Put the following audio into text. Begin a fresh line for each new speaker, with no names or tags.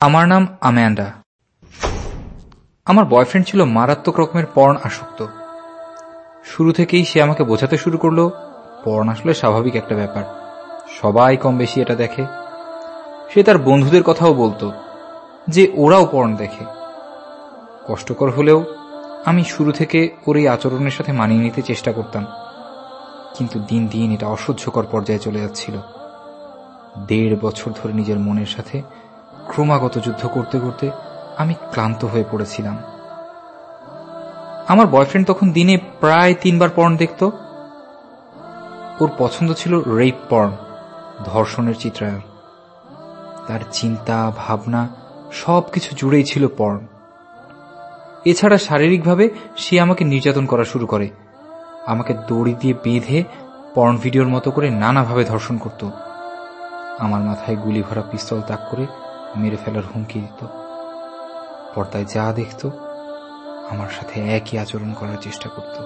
আমার নাম আম্যান্ডা। আমার বয়ফ্রেন্ড ছিল মারাত্মক রকমের পর্ন আসক্ত। শুরু থেকেই সে আমাকে বোঝাতে শুরু করল পর্ন আসলে স্বাভাবিক একটা ব্যাপার। সবাই কম বেশি এটা দেখে। সে তার বন্ধুদের কথাও বলতো, যে ওরাও পর্ন দেখে। কষ্টকর হলেও আমি শুরু থেকে ওর এই আচরণের সাথে মানিয়ে নিতে চেষ্টা করতাম। কিন্তু দিন দিন এটা অসহ্যকর পর্যায়ে চলে যাচ্ছিল। দেড় বছর ধরে নিজের মনের সাথে ক্রমাগত যুদ্ধ করতে করতে আমি ক্লান্ত হয়ে পড়েছিলাম। আমার বয়ফ্রেন্ড তখন দিনে প্রায় তিনবার পর্ন দেখত। ওর পছন্দ ছিল রেপ পর্ন ধর্ষণের চিত্রায়ন তার চিন্তা, ভাবনা সবকিছু জুড়েই ছিল পর্ন এছাড়া শারীরিকভাবে সে আমাকে নির্যাতন করা শুরু করে। আমাকে দড়ি দিয়ে বেঁধে পর্ন ভিডিওর মতো করে নানাভাবে ধর্ষণ করত। আমার মাথায় গুলি ভরা পিস্তল তাক করে মেরে ফেলার হুমকি দিত। পর্দায় যা দেখত আমার সাথে একই আচরণ করার চেষ্টা করত।